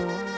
Bye.